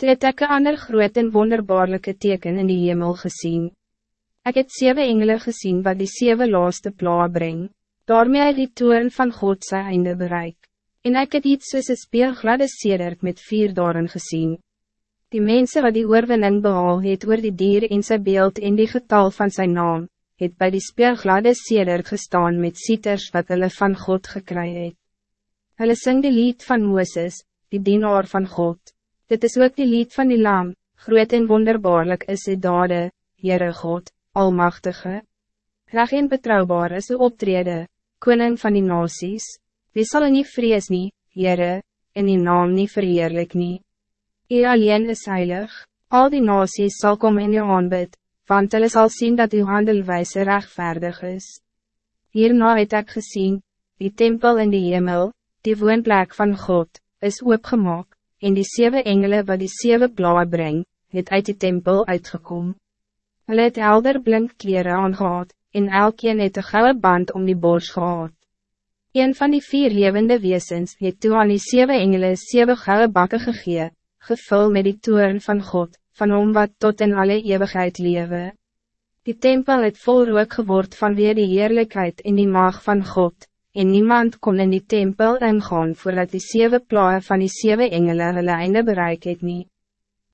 Toe het ek een ander groot en wonderbaarlijke teken in die hemel gezien. Ik het zeven engelen gezien wat die zeven laaste pla breng. Daarmee het die toren van God sy einde bereik. En ik het iets soos een speelgladde sedert met vier doren gezien. Die mensen wat die oorwinning behaal het oor die dier in zijn beeld en die getal van zijn naam, het bij die speelgladde sedert gestaan met sieters wat hulle van God gekry het. Hulle sing die lied van Mooses, die dienaar van God. Dit is ook die lied van die lam, groot en wonderbaarlijk is die dade, Heere God, Almachtige. Reg en betrouwbaar is die optrede, Koning van die nasies. Wie zal er niet vrees nie, Heere, en die naam niet verheerlijk nie. U alleen is heilig, al die nasies zal komen in je aanbid, want hulle sal zien dat uw handelwijze rechtvaardig is. Hierna het ek gezien, die tempel in die hemel, die woonplek van God, is oopgemaak, en die zeven engelen wat die zeven blauwe breng, het uit die tempel uitgekom. Hulle het helder blink kleren aangehad, en elkeen het een gouden band om die bors gehad. Een van die vier levende wezens het toe aan die zeven engelen zeven gouden bakken gegee, gevul met die toeren van God, van hom wat tot in alle eeuwigheid lewe. Die tempel het vol rook geword van weer die heerlijkheid in die maag van God, en niemand kon in die tempel ingaan voordat die zeven plaaien van die zeven engelen hulle einde bereik het nie.